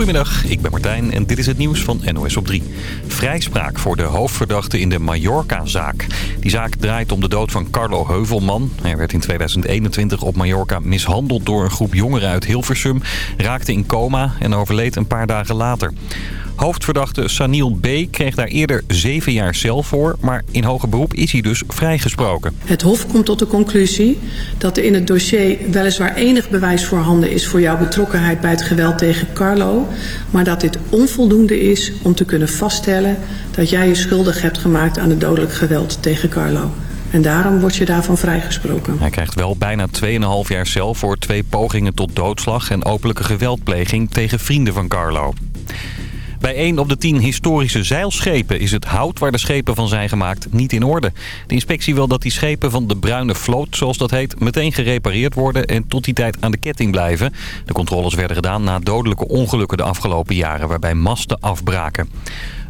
Goedemiddag, ik ben Martijn en dit is het nieuws van NOS op 3. Vrijspraak voor de hoofdverdachte in de Mallorca-zaak. Die zaak draait om de dood van Carlo Heuvelman. Hij werd in 2021 op Mallorca mishandeld door een groep jongeren uit Hilversum... raakte in coma en overleed een paar dagen later. Hoofdverdachte Saniel B. kreeg daar eerder zeven jaar cel voor... maar in hoger beroep is hij dus vrijgesproken. Het Hof komt tot de conclusie dat er in het dossier weliswaar enig bewijs voorhanden is... voor jouw betrokkenheid bij het geweld tegen Carlo... maar dat dit onvoldoende is om te kunnen vaststellen... dat jij je schuldig hebt gemaakt aan het dodelijk geweld tegen Carlo. En daarom word je daarvan vrijgesproken. Hij krijgt wel bijna 2,5 jaar cel voor twee pogingen tot doodslag... en openlijke geweldpleging tegen vrienden van Carlo. Bij 1 op de 10 historische zeilschepen is het hout waar de schepen van zijn gemaakt niet in orde. De inspectie wil dat die schepen van de bruine vloot, zoals dat heet, meteen gerepareerd worden en tot die tijd aan de ketting blijven. De controles werden gedaan na dodelijke ongelukken de afgelopen jaren waarbij masten afbraken.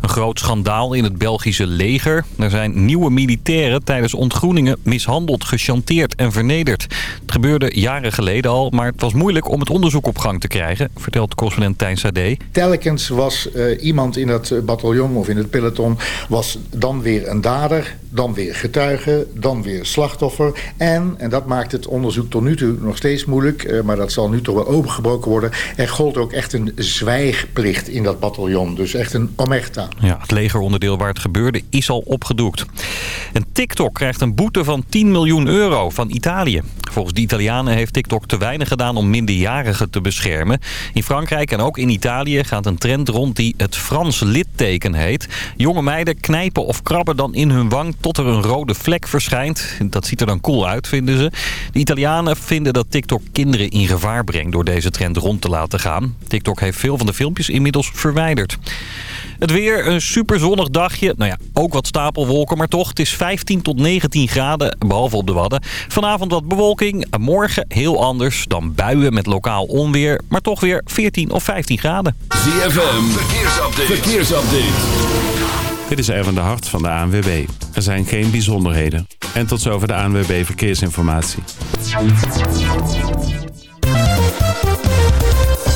Een groot schandaal in het Belgische leger. Er zijn nieuwe militairen tijdens ontgroeningen mishandeld, gechanteerd en vernederd. Het gebeurde jaren geleden al, maar het was moeilijk om het onderzoek op gang te krijgen, vertelt correspondent Tijn Sade. Telkens was uh, iemand in dat bataljon of in het peloton was dan weer een dader, dan weer getuige, dan weer slachtoffer. En, en dat maakt het onderzoek tot nu toe nog steeds moeilijk, uh, maar dat zal nu toch wel opengebroken worden. Er gold ook echt een zwijgplicht in dat bataljon, dus echt een omerta. Ja, het legeronderdeel waar het gebeurde is al opgedoekt. En TikTok krijgt een boete van 10 miljoen euro van Italië. Volgens de Italianen heeft TikTok te weinig gedaan om minderjarigen te beschermen. In Frankrijk en ook in Italië gaat een trend rond die het Frans litteken heet. Jonge meiden knijpen of krabben dan in hun wang tot er een rode vlek verschijnt. Dat ziet er dan cool uit, vinden ze. De Italianen vinden dat TikTok kinderen in gevaar brengt door deze trend rond te laten gaan. TikTok heeft veel van de filmpjes inmiddels verwijderd. Het weer, een superzonnig dagje. Nou ja, ook wat stapelwolken, maar toch. Het is 15 tot 19 graden, behalve op de Wadden. Vanavond wat bewolking. Morgen heel anders dan buien met lokaal onweer. Maar toch weer 14 of 15 graden. ZFM, verkeersupdate. verkeersupdate. Dit is Erwin de Hart van de ANWB. Er zijn geen bijzonderheden. En tot zover de ANWB Verkeersinformatie.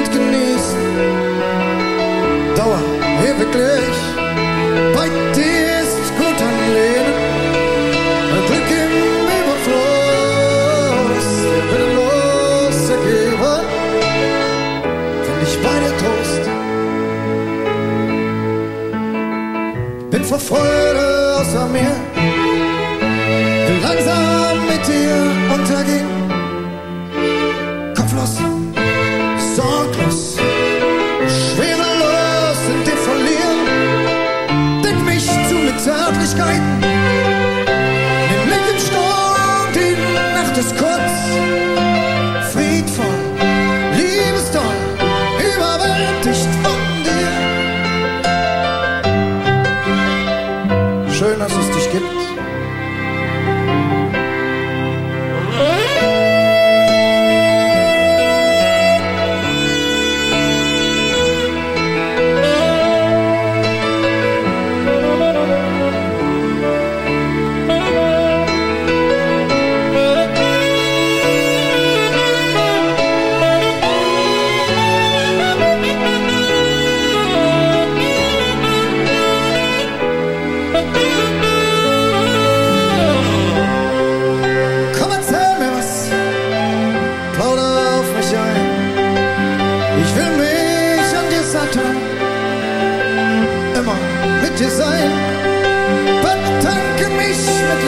Ochtend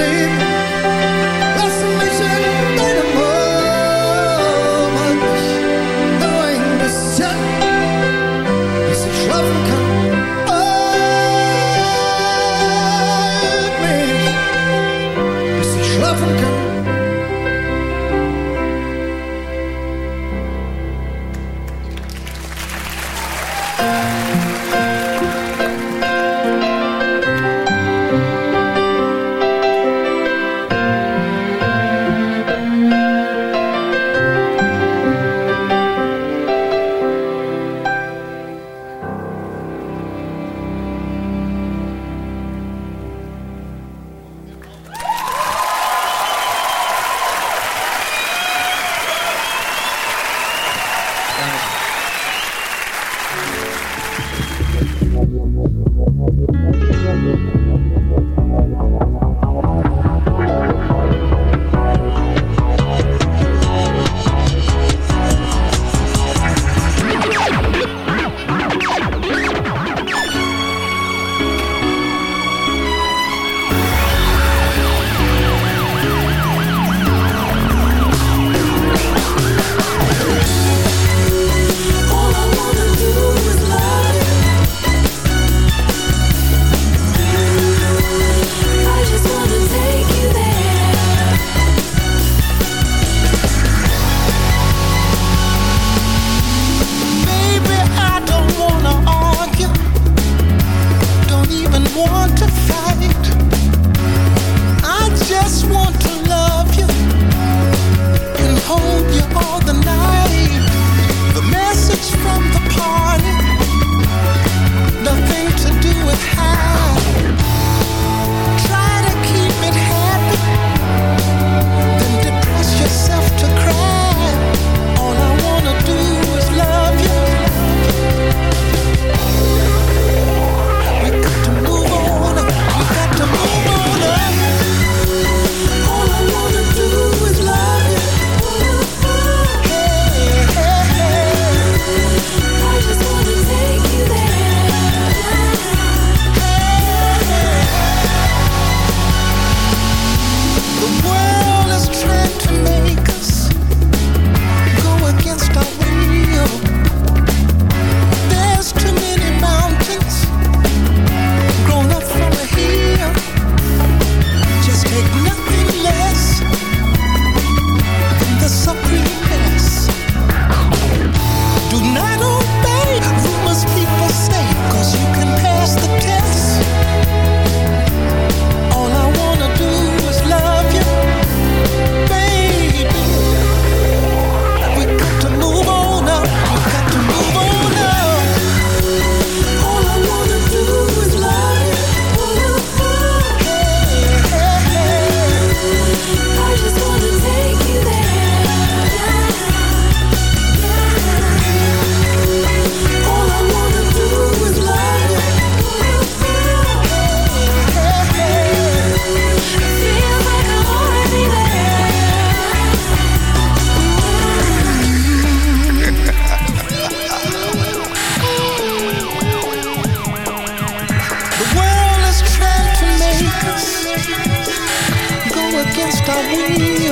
sleep against our will.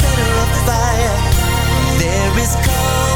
center of the fire. There is cold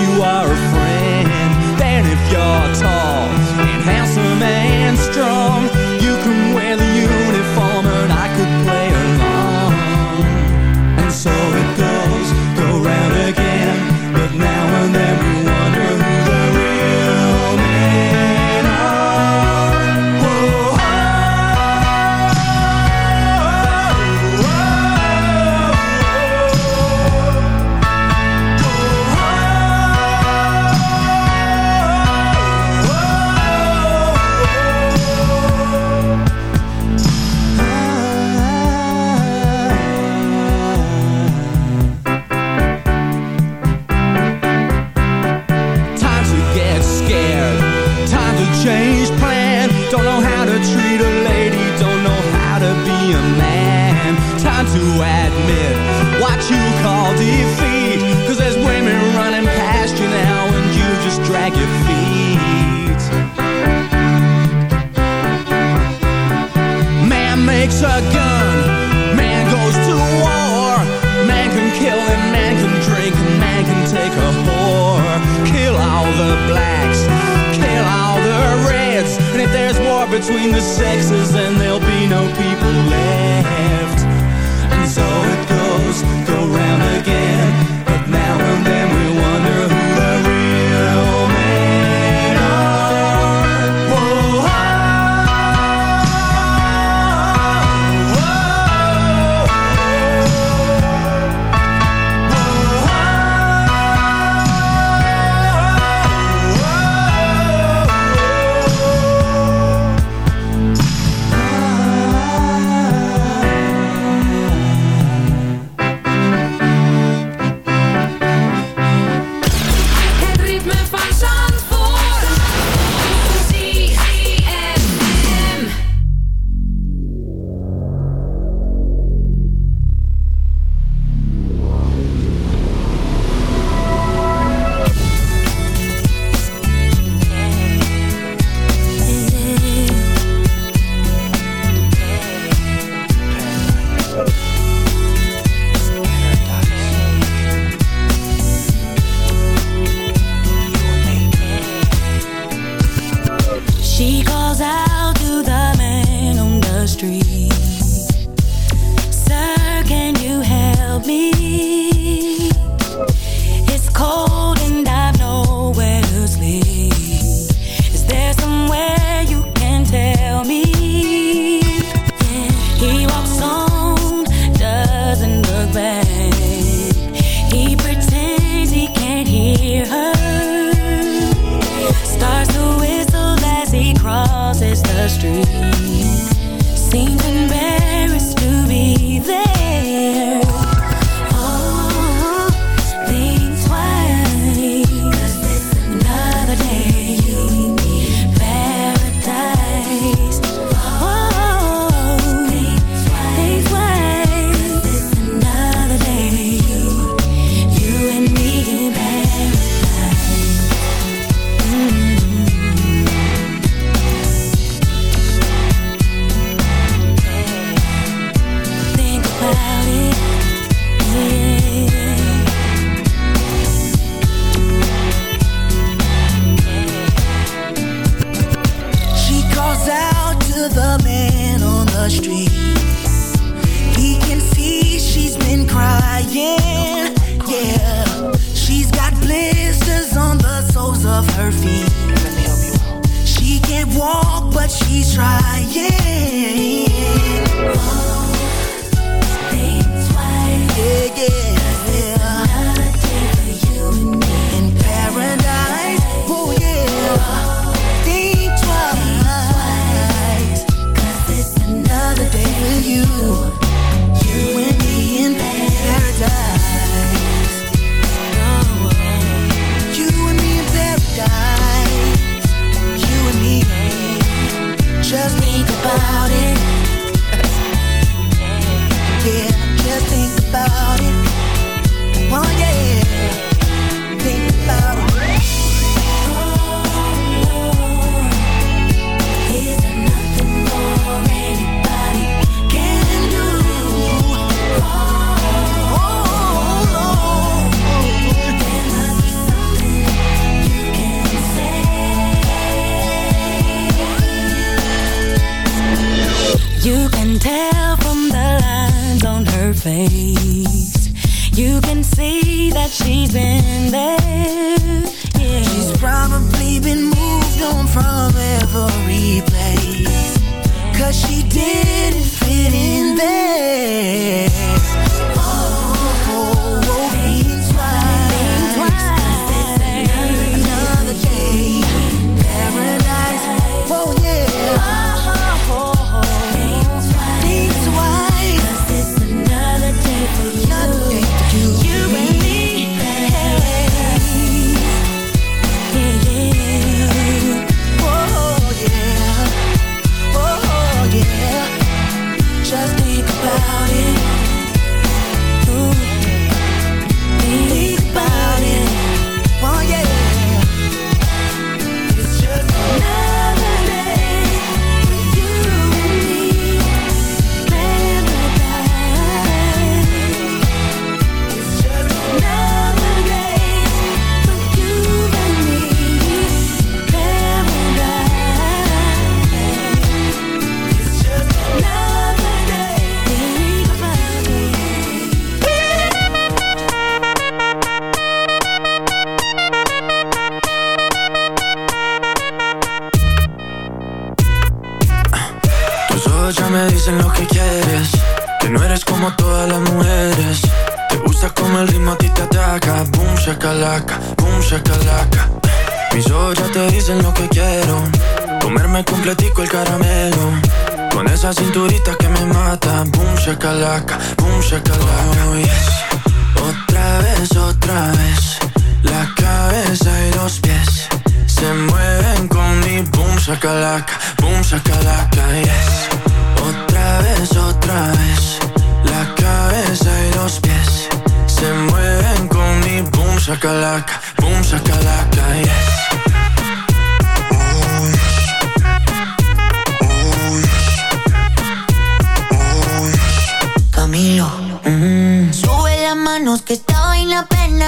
You are a friend.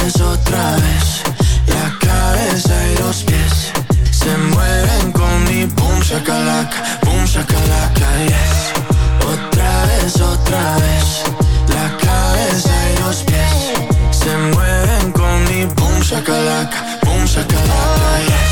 Vez, otra vez. La cabeza y los pies Se mueven con mi boom shakalaka Boom shakalaka, yes. Otra vez, otra vez. La cabeza y los pies Se mueven con mi boom shakalaka Boom shakalaka, yes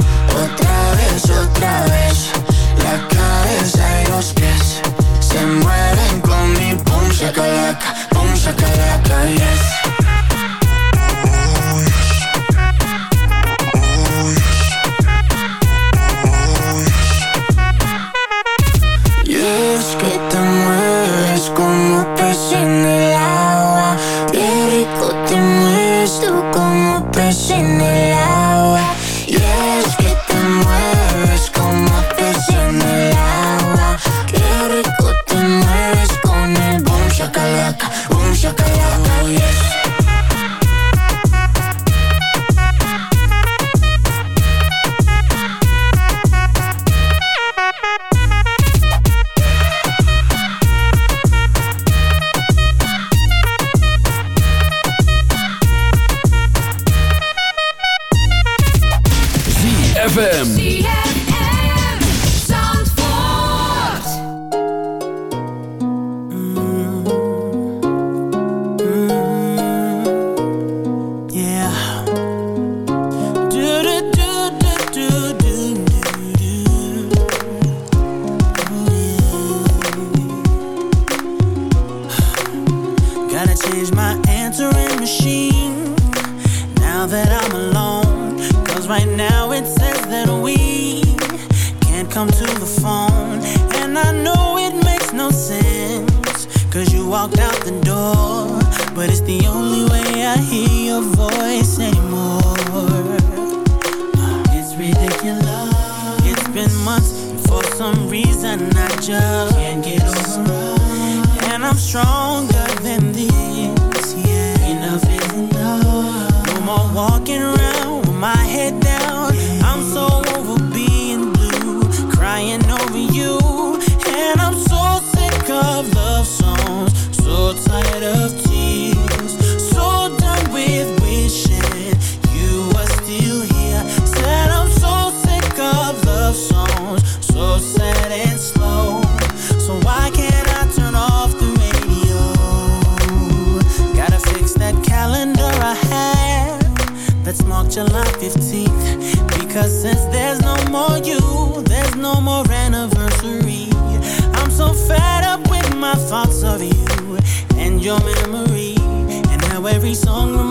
Yes. El agua. Qué rico te mueves como pez en el my thoughts of you and your memory, and how every song reminds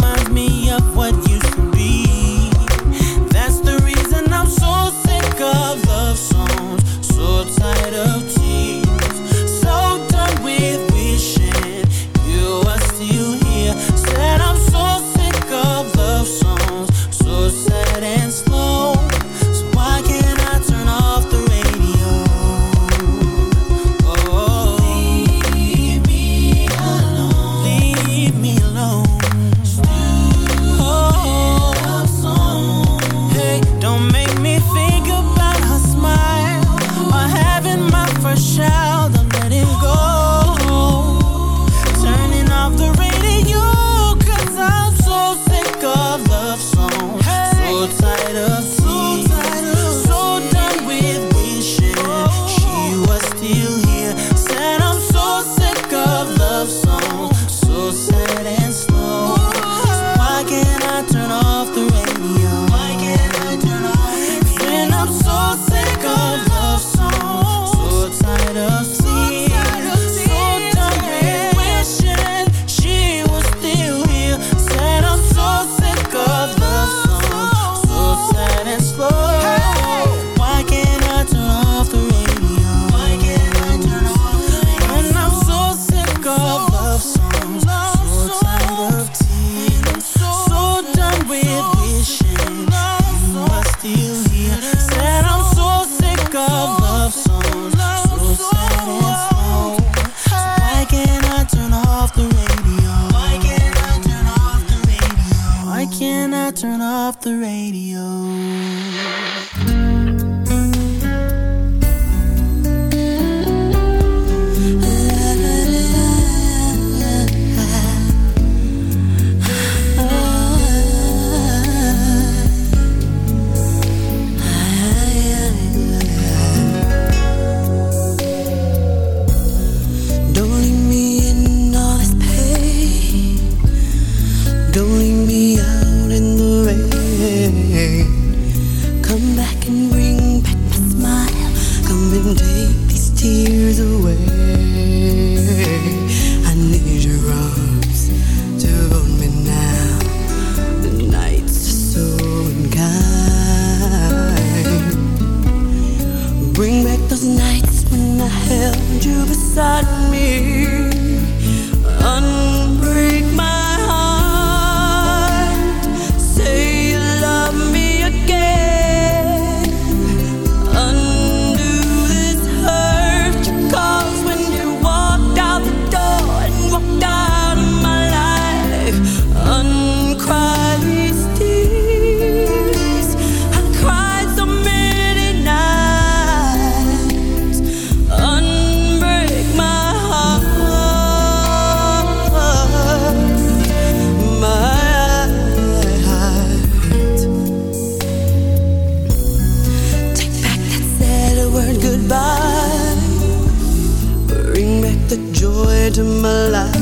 joy to my life.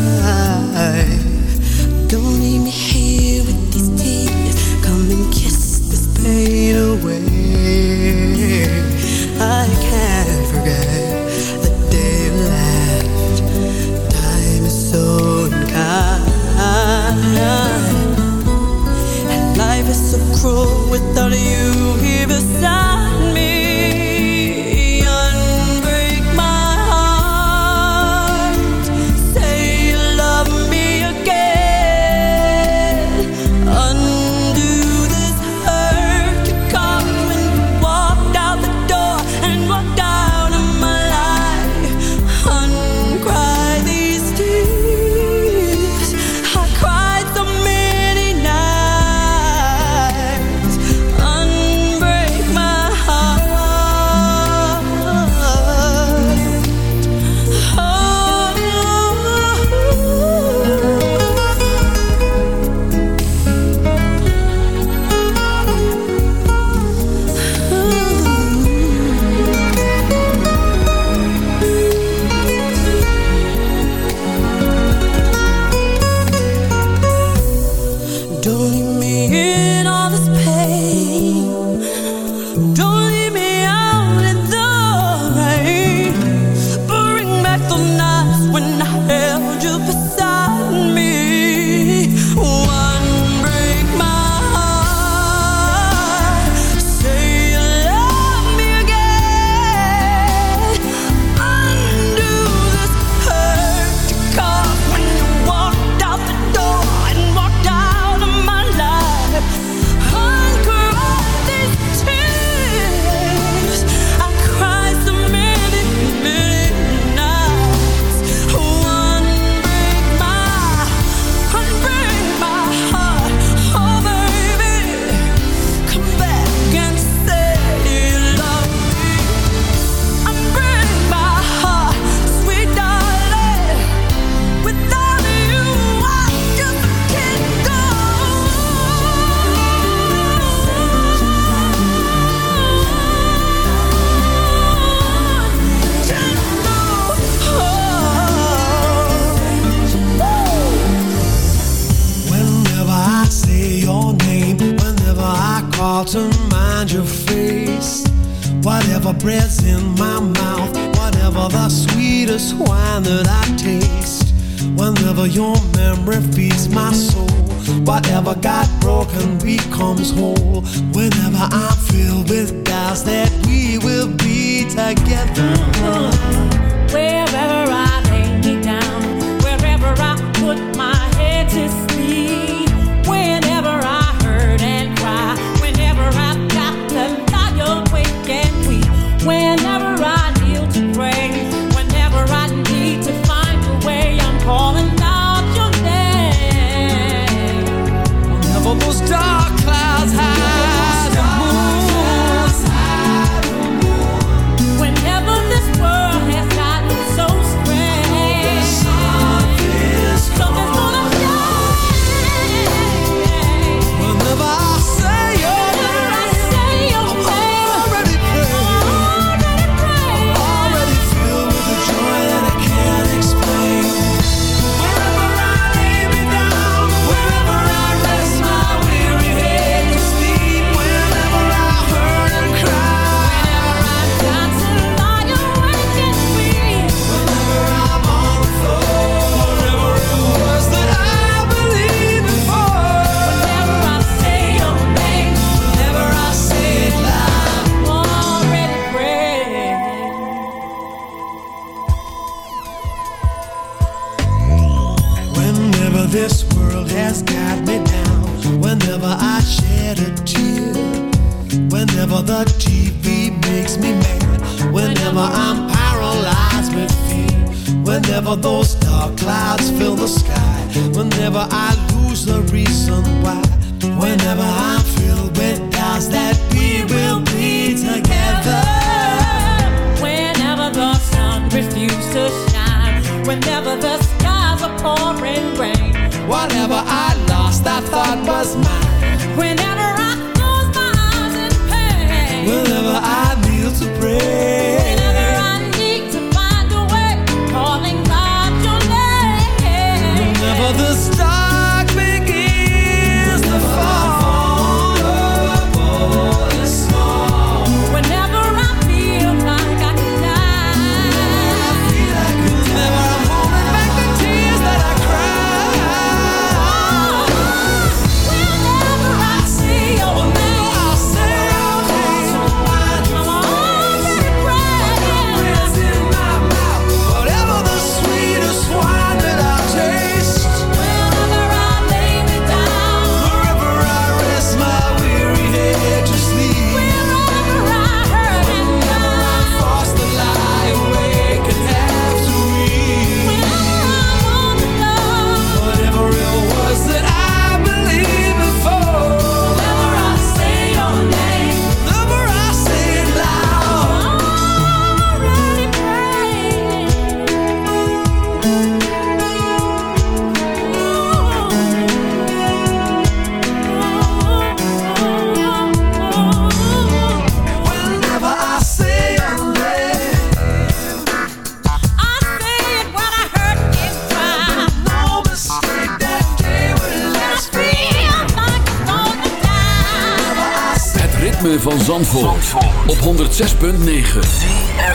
106.9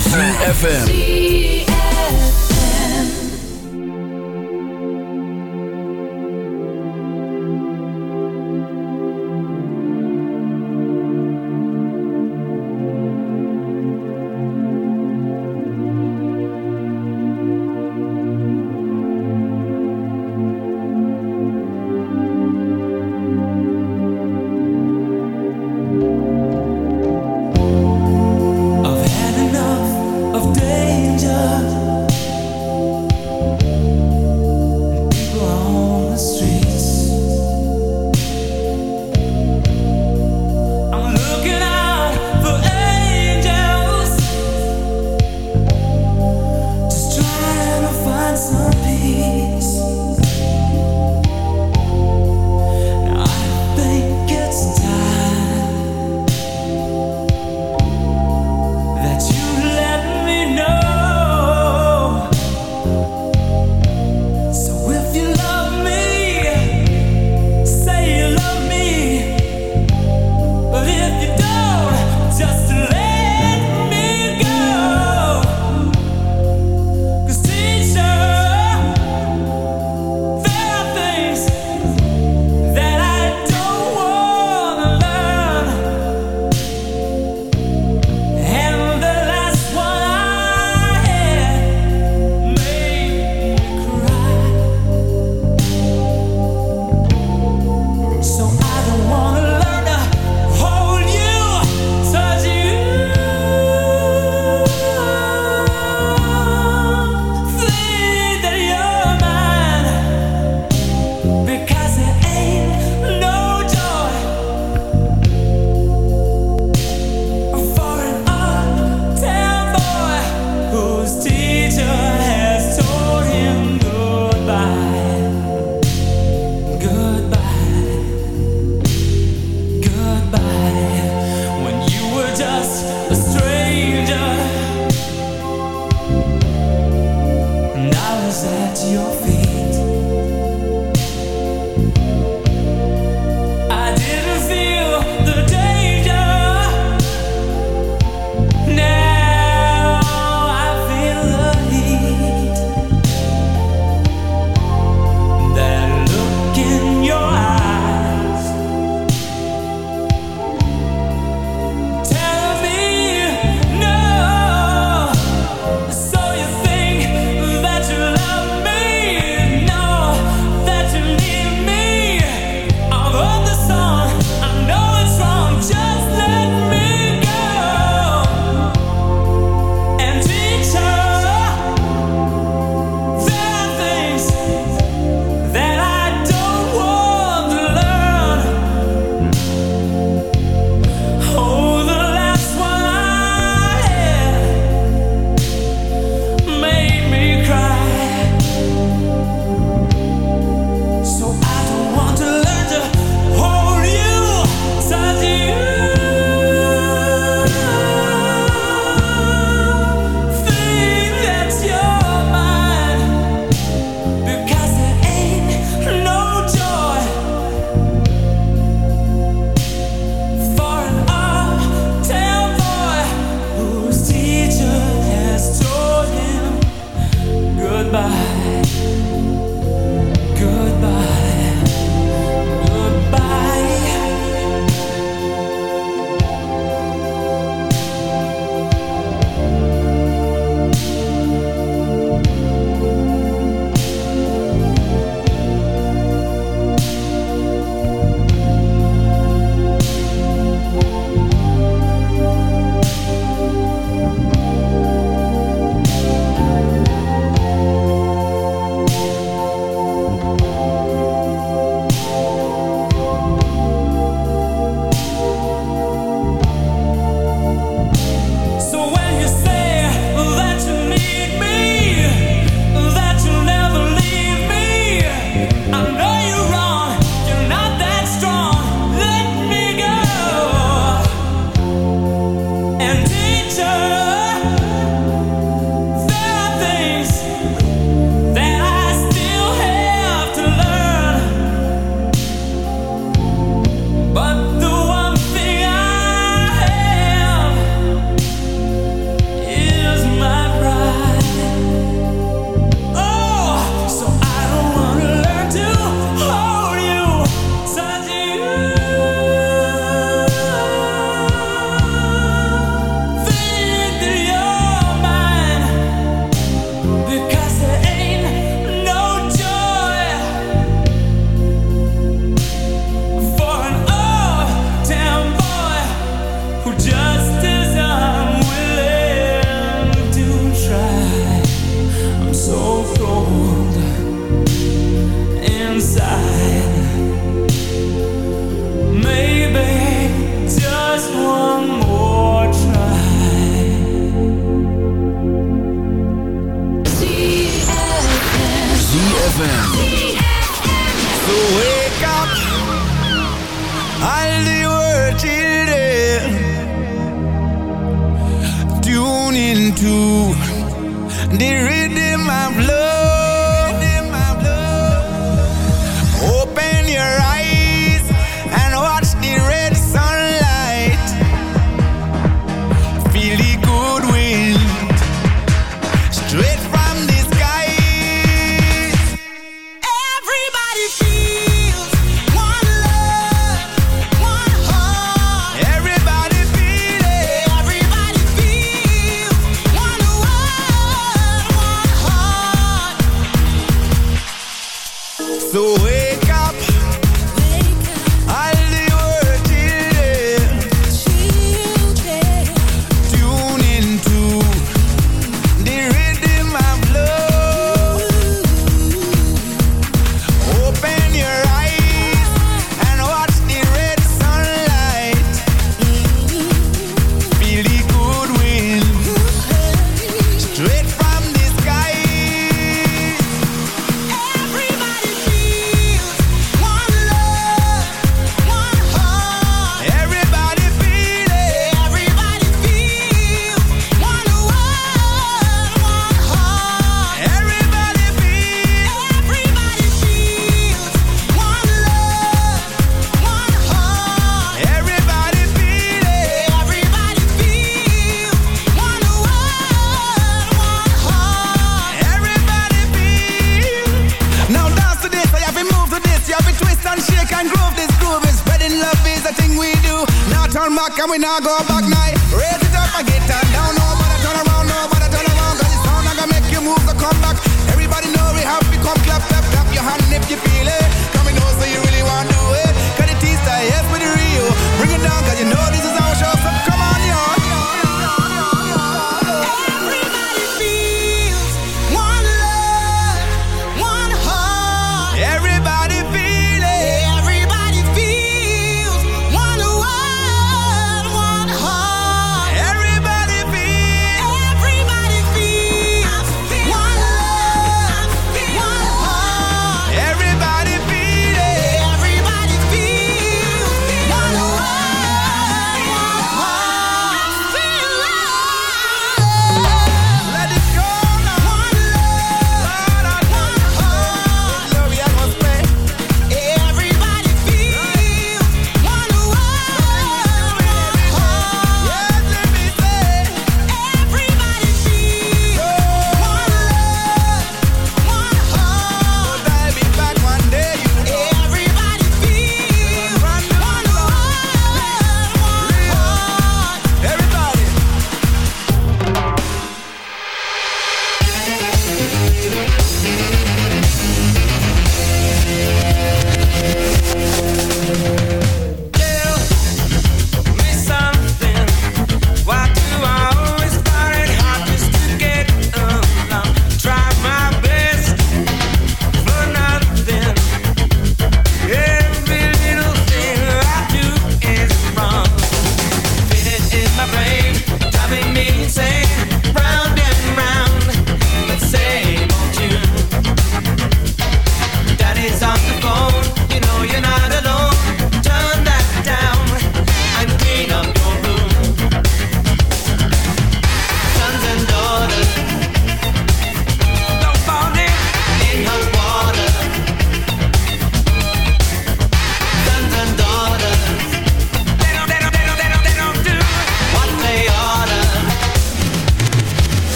FM.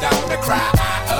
Your daughter cry.